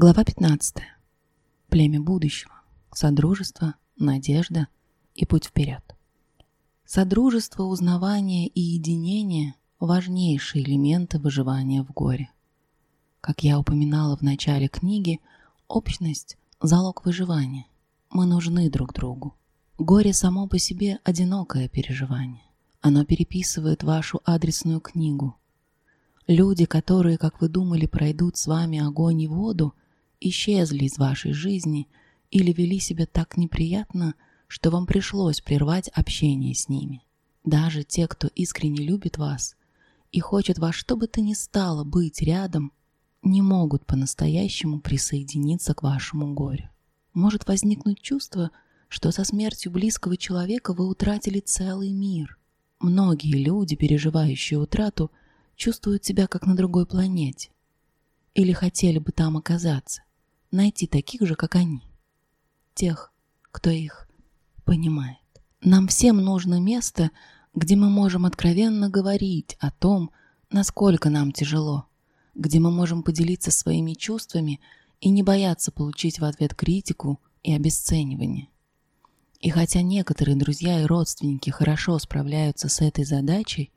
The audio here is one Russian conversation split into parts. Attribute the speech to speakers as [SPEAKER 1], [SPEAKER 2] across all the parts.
[SPEAKER 1] Глава 15. Племя будущего. Содружество, надежда и путь вперед. Содружество, узнавание и единение – важнейшие элементы выживания в горе. Как я упоминала в начале книги, общность – залог выживания. Мы нужны друг другу. Горе само по себе – одинокое переживание. Оно переписывает вашу адресную книгу. Люди, которые, как вы думали, пройдут с вами огонь и воду – исчезли из вашей жизни или вели себя так неприятно, что вам пришлось прервать общение с ними. Даже те, кто искренне любит вас и хочет во что бы то ни стало быть рядом, не могут по-настоящему присоединиться к вашему горю. Может возникнуть чувство, что со смертью близкого человека вы утратили целый мир. Многие люди, переживающие утрату, чувствуют себя как на другой планете или хотели бы там оказаться найти таких же, как они. Тех, кто их понимает. Нам всем нужно место, где мы можем откровенно говорить о том, насколько нам тяжело, где мы можем поделиться своими чувствами и не бояться получить в ответ критику и обесценивание. И хотя некоторые друзья и родственники хорошо справляются с этой задачей,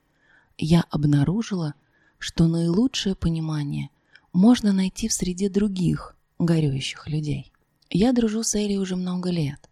[SPEAKER 1] я обнаружила, что наилучшее понимание можно найти в среде других, горюющих людей. Я дружу с Элей уже много лет.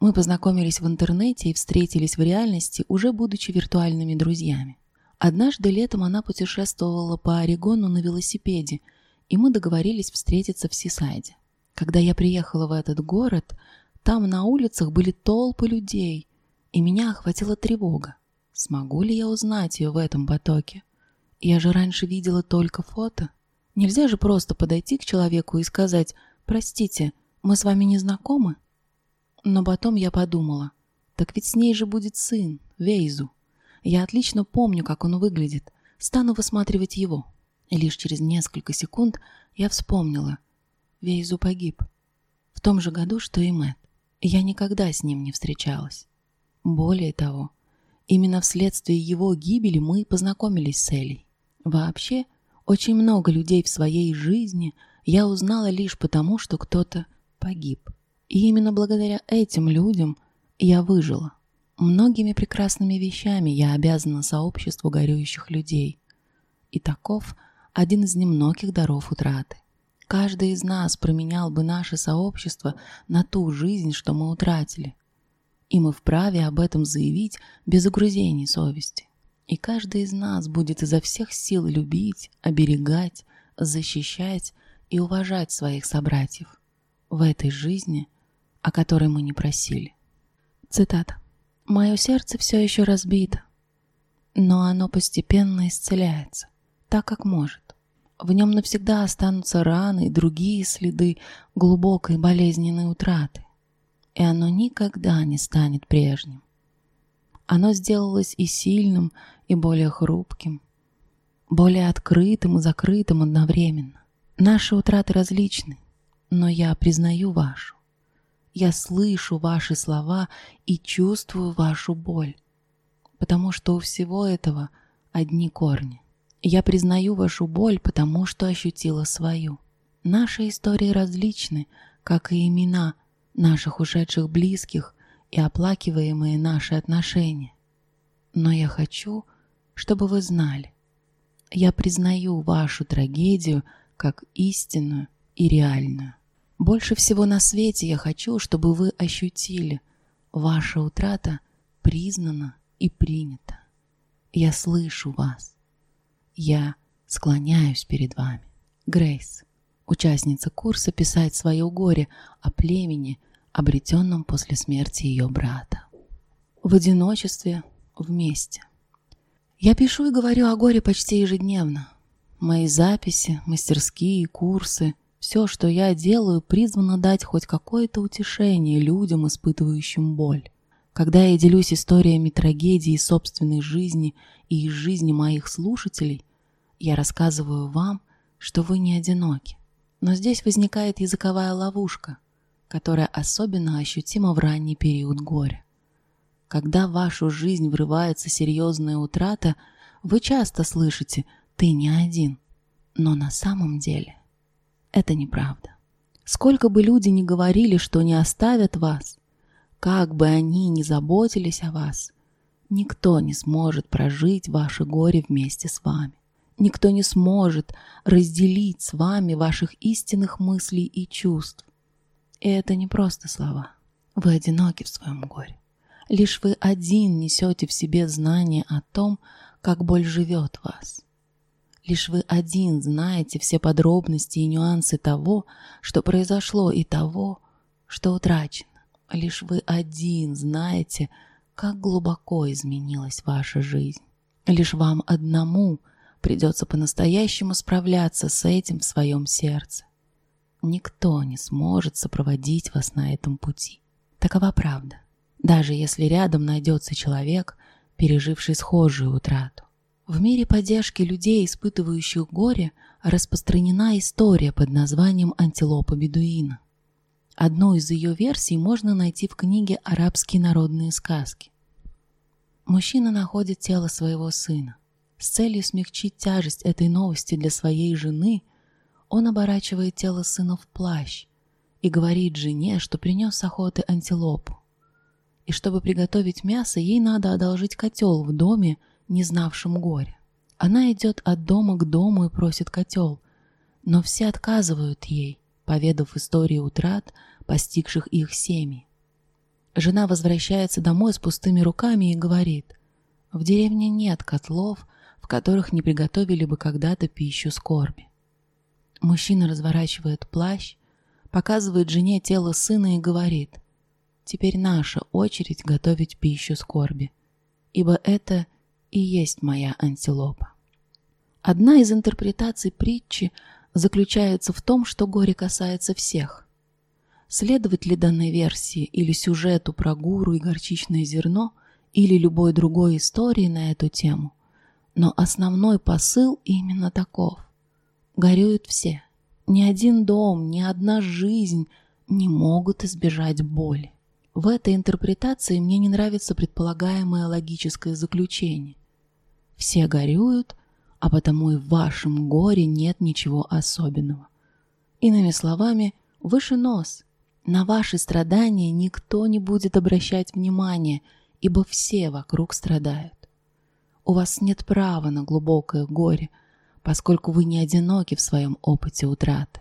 [SPEAKER 1] Мы познакомились в интернете и встретились в реальности, уже будучи виртуальными друзьями. Однажды летом она путешествовала по Орегону на велосипеде, и мы договорились встретиться в Сисайде. Когда я приехала в этот город, там на улицах были толпы людей, и меня охватила тревога. Смогу ли я узнать ее в этом потоке? Я же раньше видела только фото. Нельзя же просто подойти к человеку и сказать «Простите, мы с вами не знакомы?» Но потом я подумала, так ведь с ней же будет сын, Вейзу. Я отлично помню, как он выглядит. Стану высматривать его. И лишь через несколько секунд я вспомнила. Вейзу погиб. В том же году, что и Мэтт. Я никогда с ним не встречалась. Более того, именно вследствие его гибели мы познакомились с Элей. Вообще, очень много людей в своей жизни я узнала лишь потому, что кто-то погиб. И именно благодаря этим людям я выжила. Многими прекрасными вещами я обязана сообществу горюющих людей. И таков один из немногих даров утраты. Каждый из нас променял бы наше сообщество на ту жизнь, что мы утратили. И мы вправе об этом заявить без угрызений совести. И каждый из нас будет изо всех сил любить, оберегать, защищать и уважать своих собратьев в этой жизни, о которой мы не просили. Цитата. «Мое сердце все еще разбито, но оно постепенно исцеляется, так как может. В нем навсегда останутся раны и другие следы глубокой болезненной утраты, и оно никогда не станет прежним. Оно сделалось и сильным, и более хрупким, более открытым и закрытым одновременно. Наши утраты различны, но я признаю вашу. Я слышу ваши слова и чувствую вашу боль, потому что у всего этого одни корни. Я признаю вашу боль, потому что ощутила свою. Наши истории различны, как и имена наших ушедших близких и оплакиваемые наши отношения. Но я хочу, чтобы вы знали, я признаю вашу трагедию как истинную и реальную. Больше всего на свете я хочу, чтобы вы ощутили, ваша утрата признана и принята. Я слышу вас. Я склоняюсь перед вами. Грейс, участница курса «Писать свое горе» о племени, обретенном после смерти ее брата. В одиночестве, вместе. Я пишу и говорю о горе почти ежедневно. Мои записи, мастерские, курсы, все, что я делаю, призвано дать хоть какое-то утешение людям, испытывающим боль. Когда я делюсь историями трагедии собственной жизни и из жизни моих слушателей, я рассказываю вам, что вы не одиноки. Но здесь возникает языковая ловушка – которая особенно ощутима в ранний период горя. Когда в вашу жизнь врывается серьезная утрата, вы часто слышите «ты не один», но на самом деле Это неправда. Сколько бы люди ни говорили, что не оставят вас, как бы они ни заботились о вас, никто не сможет прожить ваше горе вместе с вами. Никто не сможет разделить с вами ваших истинных мыслей и чувств. И это не просто слова. Вы одиноки в своем горе. Лишь вы один несете в себе знание о том, как боль живет в вас. Лишь вы один знаете все подробности и нюансы того, что произошло, и того, что утрачено. Лишь вы один знаете, как глубоко изменилась ваша жизнь. Лишь вам одному придется по-настоящему справляться с этим в своем сердце. Никто не сможет сопроводить вас на этом пути. Такова правда. Даже если рядом найдется человек, переживший схожую утрату. В мире поддержки людей, испытывающих горе, распространена история под названием «Антилопа бедуина». Одну из ее версий можно найти в книге «Арабские народные сказки». Мужчина находит тело своего сына. С целью смягчить тяжесть этой новости для своей жены, он оборачивает тело сына в плащ и говорит жене, что принес охоты антилопу. И чтобы приготовить мясо, ей надо одолжить котел в доме, не знавшем горя. Она идет от дома к дому и просит котел, но все отказывают ей, поведав истории утрат, постигших их семьи. Жена возвращается домой с пустыми руками и говорит, «В деревне нет котлов, в которых не приготовили бы когда-то пищу скорби». Мужчина разворачивает плащ, показывает жене тело сына и говорит, «Теперь наша очередь готовить пищу скорби, ибо это – и есть моя антилопа. Одна из интерпретаций притчи заключается в том, что горе касается всех. Следовать ли данной версии или сюжету про гуру и горчичное зерно, или любой другой истории на эту тему, но основной посыл именно таков. Горюют все. Ни один дом, ни одна жизнь не могут избежать боли. В этой интерпретации мне не нравится предполагаемое логическое заключение. Все горюют, а потому и в вашем горе нет ничего особенного. Иными словами, выше нос. На ваши страдания никто не будет обращать внимания, ибо все вокруг страдают. У вас нет права на глубокое горе, поскольку вы не одиноки в своем опыте утраты.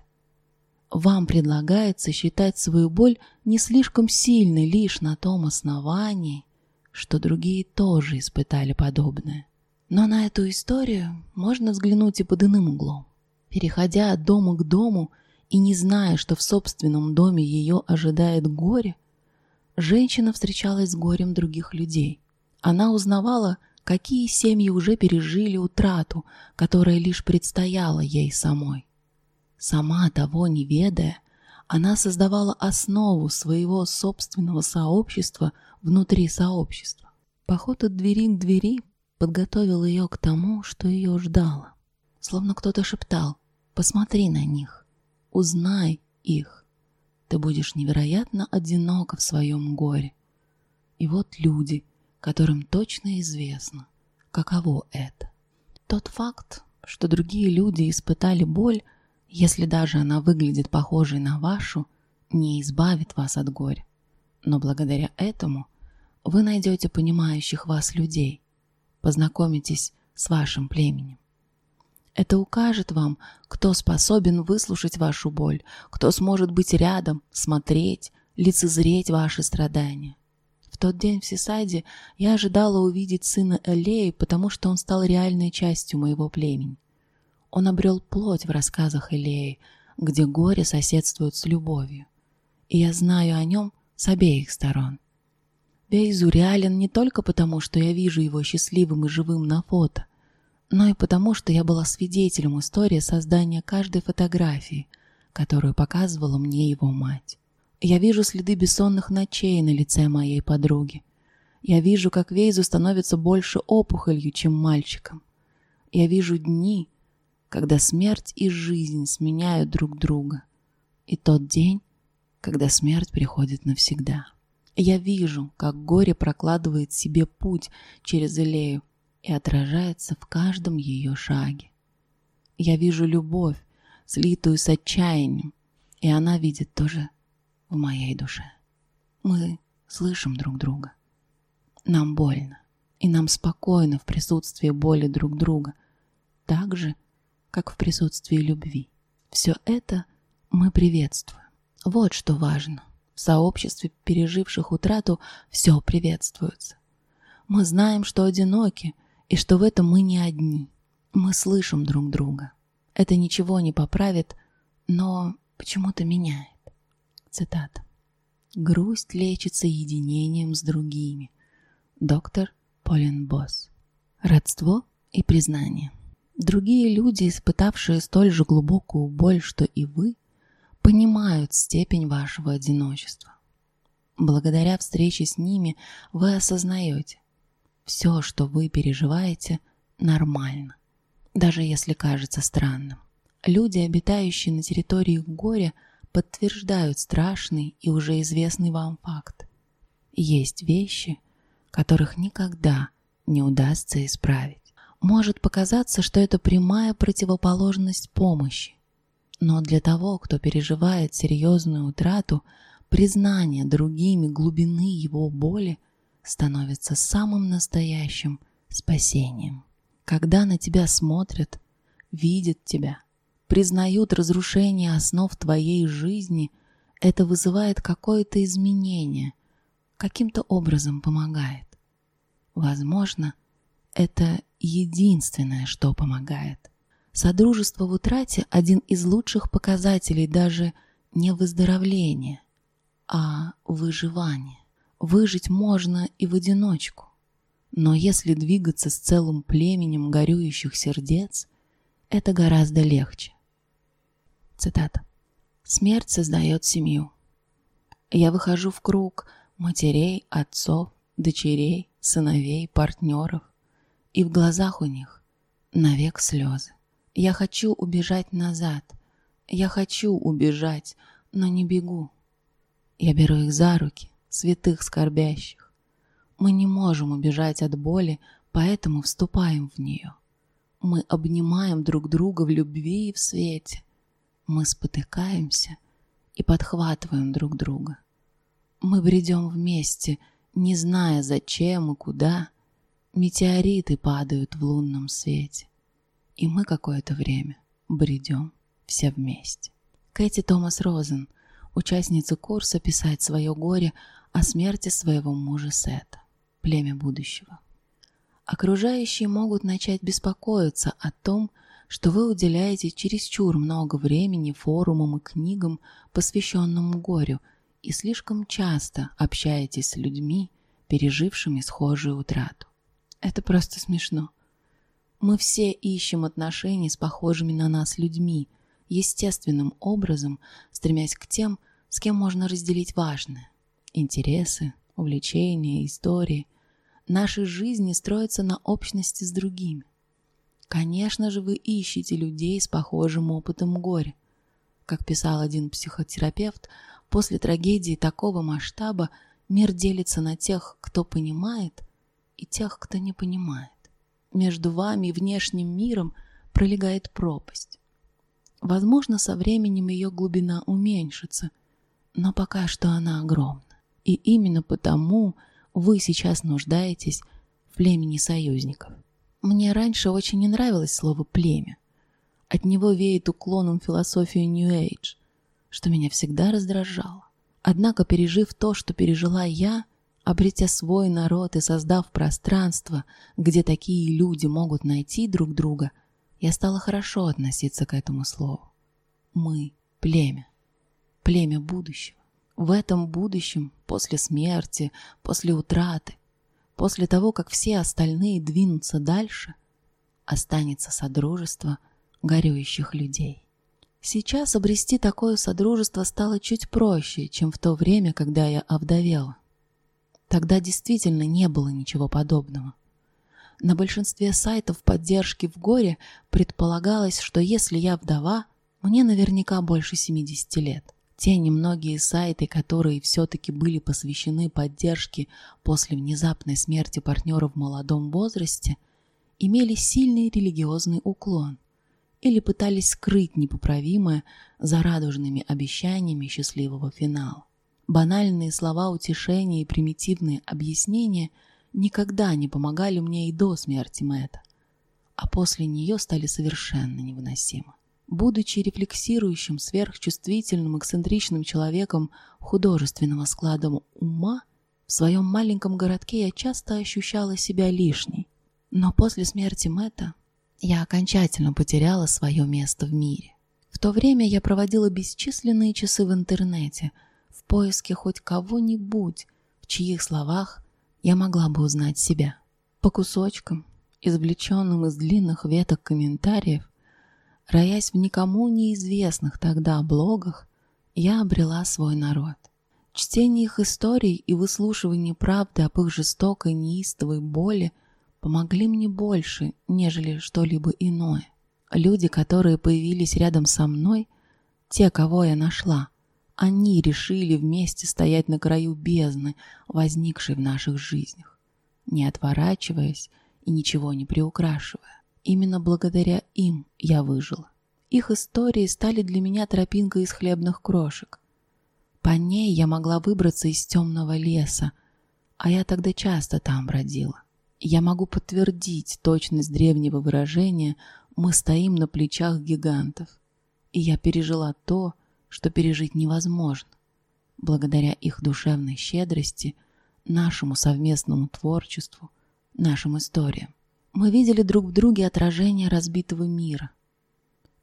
[SPEAKER 1] Вам предлагается считать свою боль не слишком сильной лишь на том основании, что другие тоже испытали подобное. Но на эту историю можно взглянуть и под иным углом. Переходя от дома к дому и не зная, что в собственном доме ее ожидает горе, женщина встречалась с горем других людей. Она узнавала, какие семьи уже пережили утрату, которая лишь предстояла ей самой. Сама того не ведая, она создавала основу своего собственного сообщества внутри сообщества. Поход от двери к двери подготовил ее к тому, что ее ждало. Словно кто-то шептал «Посмотри на них, узнай их, ты будешь невероятно одиноко в своем горе». И вот люди, которым точно известно, каково это. Тот факт, что другие люди испытали боль, если даже она выглядит похожей на вашу, не избавит вас от горя. Но благодаря этому вы найдете понимающих вас людей, познакомитесь с вашим племенем. Это укажет вам, кто способен выслушать вашу боль, кто сможет быть рядом, смотреть, лицезреть ваши страдания. В тот день в Сисайде я ожидала увидеть сына Элеи, потому что он стал реальной частью моего племени. Он обрел плоть в рассказах Элеи, где горе соседствует с любовью. И я знаю о нем с обеих сторон. Бейзу реален не только потому, что я вижу его счастливым и живым на фото, но и потому, что я была свидетелем истории создания каждой фотографии, которую показывала мне его мать. Я вижу следы бессонных ночей на лице моей подруги. Я вижу, как Вейзу становится больше опухолью, чем мальчиком. Я вижу дни, когда смерть и жизнь сменяют друг друга. И тот день, когда смерть приходит навсегда. Я вижу, как горе прокладывает себе путь через Илею и отражается в каждом ее шаге. Я вижу любовь, слитую с отчаянием, и она видит тоже в моей душе. Мы слышим друг друга. Нам больно, и нам спокойно в присутствии боли друг друга, так же, как в присутствии любви. Все это мы приветствуем. Вот что важно. В сообществе переживших утрату все приветствуется. Мы знаем, что одиноки, и что в этом мы не одни. Мы слышим друг друга. Это ничего не поправит, но почему-то меняет. Цитата. Грусть лечится единением с другими. Доктор Полин Босс. Родство и признание. Другие люди, испытавшие столь же глубокую боль, что и вы, понимают степень вашего одиночества. Благодаря встрече с ними вы осознаете, все, что вы переживаете, нормально, даже если кажется странным. Люди, обитающие на территории горя, подтверждают страшный и уже известный вам факт. Есть вещи, которых никогда не удастся исправить. Может показаться, что это прямая противоположность помощи. Но для того, кто переживает серьезную утрату, признание другими глубины его боли становится самым настоящим спасением. Когда на тебя смотрят, видят тебя, признают разрушение основ твоей жизни, это вызывает какое-то изменение, каким-то образом помогает. Возможно, это единственное, что помогает. Содружество в утрате – один из лучших показателей даже не выздоровления, а выживания. Выжить можно и в одиночку. Но если двигаться с целым племенем горюющих сердец, это гораздо легче. Цитата. «Смерть создает семью. Я выхожу в круг матерей, отцов, дочерей, сыновей, партнеров, и в глазах у них навек слезы. Я хочу убежать назад. Я хочу убежать, но не бегу. Я беру их за руки, святых скорбящих. Мы не можем убежать от боли, поэтому вступаем в нее. Мы обнимаем друг друга в любви и в свете. Мы спотыкаемся и подхватываем друг друга. Мы бредем вместе, не зная зачем и куда. Метеориты падают в лунном свете. И мы какое-то время бредем все вместе. Кэти Томас Розен, участница курса «Писать свое горе» о смерти своего мужа Сета, племя будущего. Окружающие могут начать беспокоиться о том, что вы уделяете чересчур много времени форумам и книгам, посвященным горю, и слишком часто общаетесь с людьми, пережившими схожую утрату. Это просто смешно. Мы все ищем отношений с похожими на нас людьми, естественным образом стремясь к тем, с кем можно разделить важное. Интересы, увлечения, истории. Наши жизни строятся на общности с другими. Конечно же, вы ищете людей с похожим опытом горя. Как писал один психотерапевт, после трагедии такого масштаба мир делится на тех, кто понимает, и тех, кто не понимает. Между вами и внешним миром пролегает пропасть. Возможно, со временем ее глубина уменьшится, но пока что она огромна. И именно потому вы сейчас нуждаетесь в племени союзников. Мне раньше очень не нравилось слово «племя». От него веет уклоном философию Age, что меня всегда раздражало. Однако, пережив то, что пережила я, обретя свой народ и создав пространство, где такие люди могут найти друг друга, я стала хорошо относиться к этому слову. Мы – племя, племя будущего. В этом будущем, после смерти, после утраты, После того, как все остальные двинутся дальше, останется содружество горюющих людей. Сейчас обрести такое содружество стало чуть проще, чем в то время, когда я овдовела. Тогда действительно не было ничего подобного. На большинстве сайтов поддержки в горе предполагалось, что если я вдова, мне наверняка больше 70 лет. Те немногие сайты, которые все-таки были посвящены поддержке после внезапной смерти партнера в молодом возрасте, имели сильный религиозный уклон или пытались скрыть непоправимое за радужными обещаниями счастливого финала. Банальные слова утешения и примитивные объяснения никогда не помогали мне и до смерти Мэтта, а после нее стали совершенно невыносимы. Будучи рефлексирующим, сверхчувствительным, эксцентричным человеком художественного склада ума, в своем маленьком городке я часто ощущала себя лишней. Но после смерти Мэтта я окончательно потеряла свое место в мире. В то время я проводила бесчисленные часы в интернете в поиске хоть кого-нибудь, в чьих словах я могла бы узнать себя. По кусочкам, извлеченным из длинных веток комментариев, роясь в никому неизвестных тогда блогах, я обрела свой народ. Чтение их историй и выслушивание правды об их жестокой, неистовой боли помогли мне больше, нежели что-либо иное. Люди, которые появились рядом со мной, те, кого я нашла, они решили вместе стоять на краю бездны, возникшей в наших жизнях, не отворачиваясь и ничего не приукрашивая. Именно благодаря им я выжила. Их истории стали для меня тропинкой из хлебных крошек. По ней я могла выбраться из темного леса, а я тогда часто там бродила. Я могу подтвердить точность древнего выражения «мы стоим на плечах гигантов», и я пережила то, что пережить невозможно, благодаря их душевной щедрости, нашему совместному творчеству, нашим историям. Мы видели друг в друге отражение разбитого мира.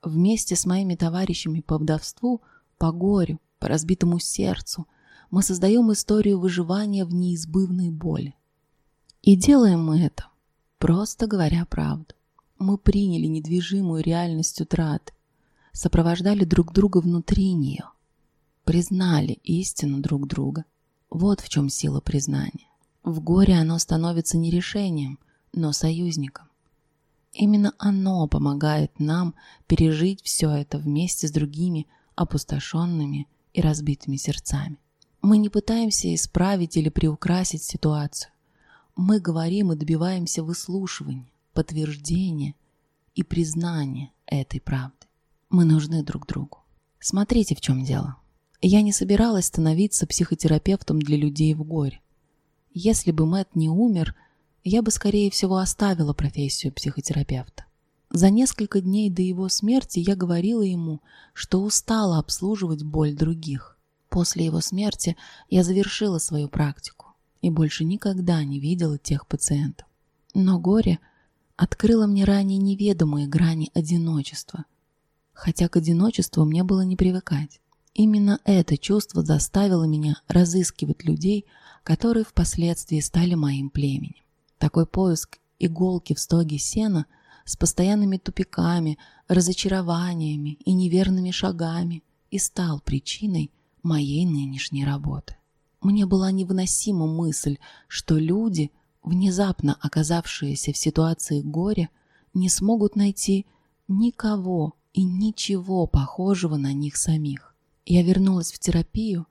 [SPEAKER 1] Вместе с моими товарищами по вдовству, по горю, по разбитому сердцу мы создаем историю выживания в неизбывной боли. И делаем мы это, просто говоря правду. Мы приняли недвижимую реальность утраты, сопровождали друг друга внутри нее, признали истину друг друга. Вот в чем сила признания. В горе оно становится не решением, но союзником. Именно оно помогает нам пережить все это вместе с другими опустошенными и разбитыми сердцами. Мы не пытаемся исправить или приукрасить ситуацию. Мы говорим и добиваемся выслушивания, подтверждения и признания этой правды. Мы нужны друг другу. Смотрите, в чем дело. Я не собиралась становиться психотерапевтом для людей в горе. Если бы Мэтт не умер, я бы, скорее всего, оставила профессию психотерапевта. За несколько дней до его смерти я говорила ему, что устала обслуживать боль других. После его смерти я завершила свою практику и больше никогда не видела тех пациентов. Но горе открыло мне ранее неведомые грани одиночества, хотя к одиночеству мне было не привыкать. Именно это чувство заставило меня разыскивать людей, которые впоследствии стали моим племенем. Такой поиск иголки в стоге сена с постоянными тупиками, разочарованиями и неверными шагами и стал причиной моей нынешней работы. Мне была невыносима мысль, что люди, внезапно оказавшиеся в ситуации горя, не смогут найти никого и ничего похожего на них самих. Я вернулась в терапию,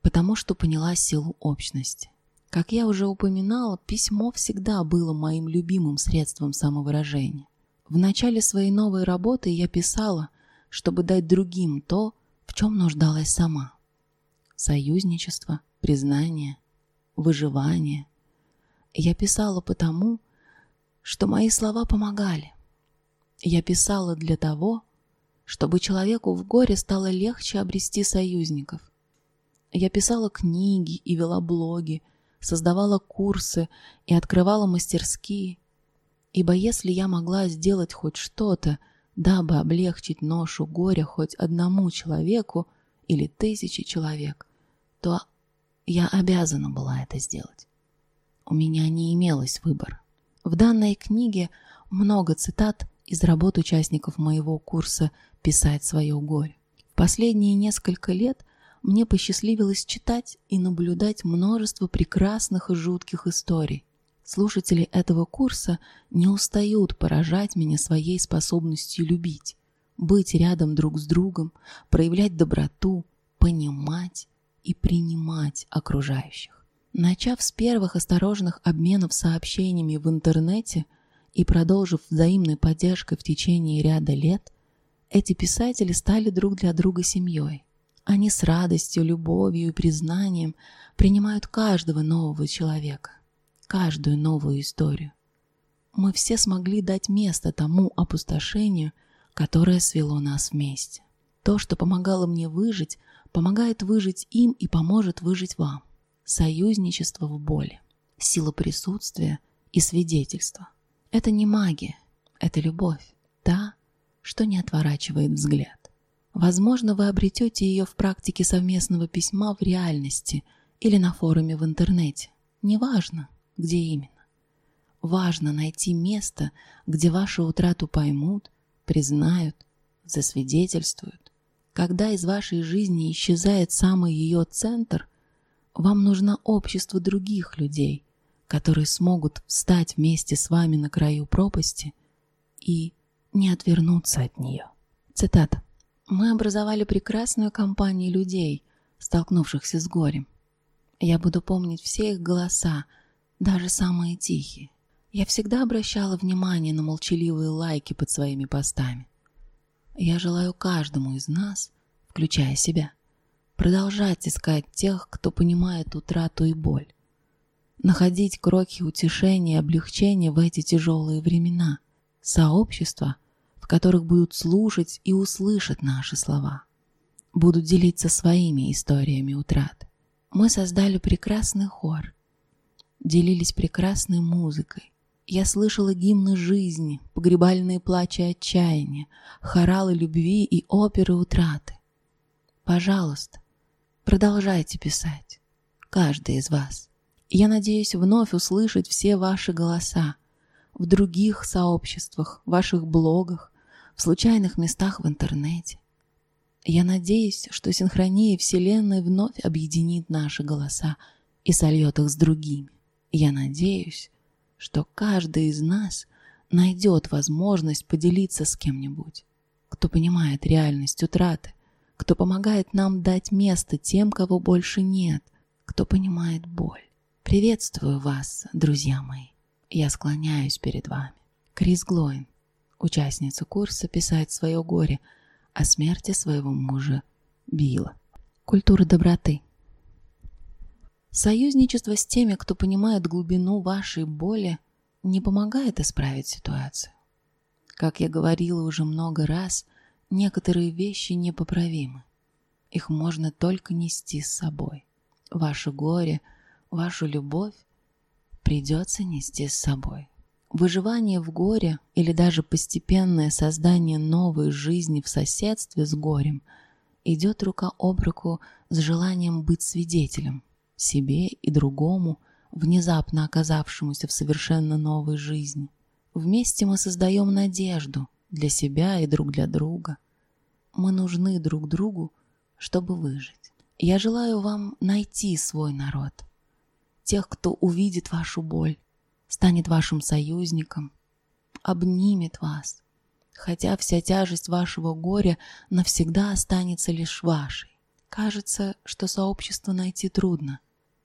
[SPEAKER 1] потому что поняла силу общности. Как я уже упоминала, письмо всегда было моим любимым средством самовыражения. В начале своей новой работы я писала, чтобы дать другим то, в чем нуждалась сама. Союзничество, признание, выживание. Я писала потому, что мои слова помогали. Я писала для того, чтобы человеку в горе стало легче обрести союзников. Я писала книги и вела блоги, создавала курсы и открывала мастерские. Ибо если я могла сделать хоть что-то, дабы облегчить ношу горя хоть одному человеку или тысяче человек, то я обязана была это сделать. У меня не имелось выбора. В данной книге много цитат из работ участников моего курса «Писать свое горе». В последние несколько лет – мне посчастливилось читать и наблюдать множество прекрасных и жутких историй. Слушатели этого курса не устают поражать меня своей способностью любить, быть рядом друг с другом, проявлять доброту, понимать и принимать окружающих. Начав с первых осторожных обменов сообщениями в интернете и продолжив взаимной поддержкой в течение ряда лет, эти писатели стали друг для друга семьей. Они с радостью, любовью и признанием принимают каждого нового человека, каждую новую историю. Мы все смогли дать место тому опустошению, которое свело нас вместе. То, что помогало мне выжить, помогает выжить им и поможет выжить вам. Союзничество в боли, сила присутствия и свидетельства. Это не магия, это любовь, та, что не отворачивает взгляд. Возможно, вы обретете ее в практике совместного письма в реальности или на форуме в интернете. Неважно, где именно. Важно найти место, где вашу утрату поймут, признают, засвидетельствуют. Когда из вашей жизни исчезает самый ее центр, вам нужно общество других людей, которые смогут встать вместе с вами на краю пропасти и не отвернуться от нее. Цитата. Мы образовали прекрасную компанию людей, столкнувшихся с горем. Я буду помнить все их голоса, даже самые тихие. Я всегда обращала внимание на молчаливые лайки под своими постами. Я желаю каждому из нас, включая себя, продолжать искать тех, кто понимает утрату и боль. Находить кроки утешения и облегчения в эти тяжелые времена. Сообщество — в которых будут слушать и услышать наши слова, будут делиться своими историями утрат. Мы создали прекрасный хор, делились прекрасной музыкой. Я слышала гимны жизни, погребальные плачи отчаяния, хоралы любви и оперы утраты. Пожалуйста, продолжайте писать, каждый из вас. Я надеюсь вновь услышать все ваши голоса в других сообществах, ваших блогах, в случайных местах в интернете. Я надеюсь, что синхрония Вселенной вновь объединит наши голоса и сольет их с другими. Я надеюсь, что каждый из нас найдет возможность поделиться с кем-нибудь, кто понимает реальность утраты, кто помогает нам дать место тем, кого больше нет, кто понимает боль. Приветствую вас, друзья мои. Я склоняюсь перед вами. Крис Глоин участница курса «Писать свое горе» о смерти своего мужа Билла. Культура доброты. Союзничество с теми, кто понимает глубину вашей боли, не помогает исправить ситуацию. Как я говорила уже много раз, некоторые вещи непоправимы. Их можно только нести с собой. Ваше горе, вашу любовь придется нести с собой. Выживание в горе или даже постепенное создание новой жизни в соседстве с горем идет рука об руку с желанием быть свидетелем себе и другому, внезапно оказавшемуся в совершенно новой жизни. Вместе мы создаем надежду для себя и друг для друга. Мы нужны друг другу, чтобы выжить. Я желаю вам найти свой народ, тех, кто увидит вашу боль, станет вашим союзником, обнимет вас, хотя вся тяжесть вашего горя навсегда останется лишь вашей. Кажется, что сообщество найти трудно,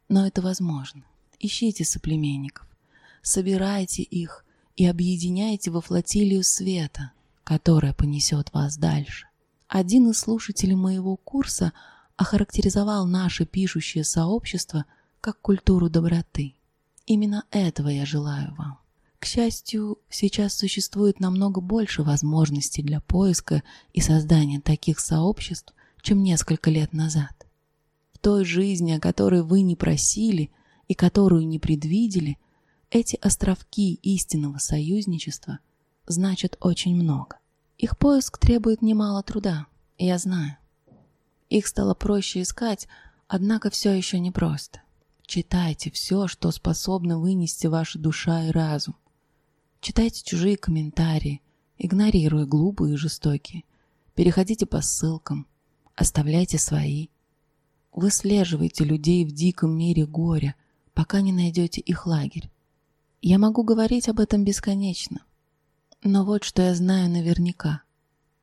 [SPEAKER 1] но это возможно. Ищите соплеменников, собирайте их и объединяйте во флотилию света, которая понесет вас дальше. Один из слушателей моего курса охарактеризовал наше пишущее сообщество как культуру доброты. Именно этого я желаю вам. К счастью, сейчас существует намного больше возможностей для поиска и создания таких сообществ, чем несколько лет назад. В той жизни, о которой вы не просили и которую не предвидели, эти островки истинного союзничества значат очень много. Их поиск требует немало труда, я знаю. Их стало проще искать, однако все еще непросто. Читайте все, что способно вынести ваша душа и разум. Читайте чужие комментарии, игнорируя глупые и жестокие. Переходите по ссылкам, оставляйте свои. Выслеживайте людей в диком мире горя, пока не найдете их лагерь. Я могу говорить об этом бесконечно. Но вот что я знаю наверняка.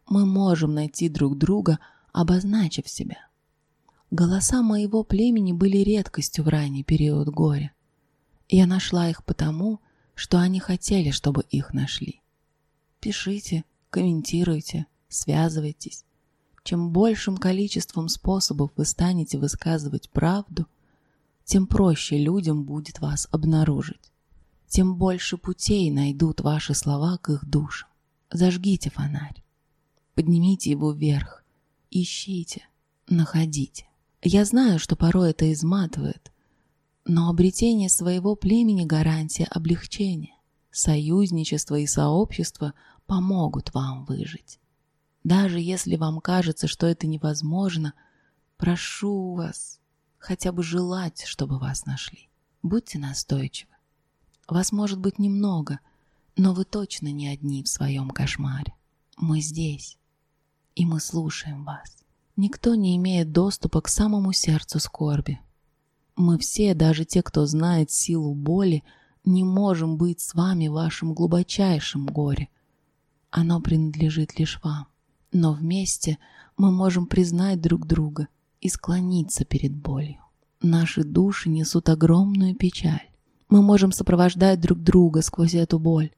[SPEAKER 1] Мы можем найти друг друга, обозначив себя. Голоса моего племени были редкостью в ранний период горя. Я нашла их потому, что они хотели, чтобы их нашли. Пишите, комментируйте, связывайтесь. Чем большим количеством способов вы станете высказывать правду, тем проще людям будет вас обнаружить. Тем больше путей найдут ваши слова к их душам. Зажгите фонарь. Поднимите его вверх. Ищите. Находите. Я знаю, что порой это изматывает, но обретение своего племени – гарантия облегчения. Союзничество и сообщество помогут вам выжить. Даже если вам кажется, что это невозможно, прошу вас хотя бы желать, чтобы вас нашли. Будьте настойчивы. Вас может быть немного, но вы точно не одни в своем кошмаре. Мы здесь, и мы слушаем вас. Никто не имеет доступа к самому сердцу скорби. Мы все, даже те, кто знает силу боли, не можем быть с вами в вашем глубочайшем горе. Оно принадлежит лишь вам. Но вместе мы можем признать друг друга и склониться перед болью. Наши души несут огромную печаль. Мы можем сопровождать друг друга сквозь эту боль.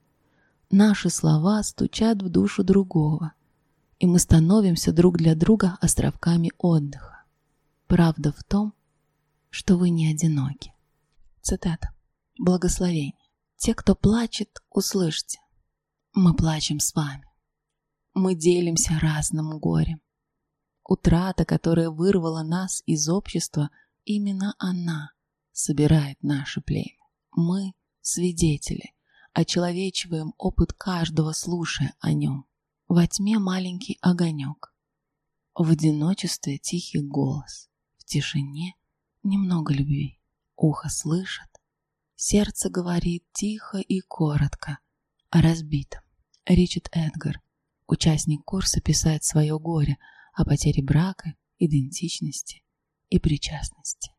[SPEAKER 1] Наши слова стучат в душу другого, и мы становимся друг для друга островками отдыха. Правда в том, что вы не одиноки. Цитата. Благословение. Те, кто плачет, услышьте. Мы плачем с вами. Мы делимся разным горем. Утрата, которая вырвала нас из общества, именно она собирает наше племя. Мы свидетели, очеловечиваем опыт каждого, слушая о нем. Во тьме маленький огонек, в одиночестве тихий голос, в тишине немного любви. Ухо слышит, сердце говорит тихо и коротко о разбитом. Ричард Эдгар Участник курса писает свое горе о потере брака, идентичности и причастности.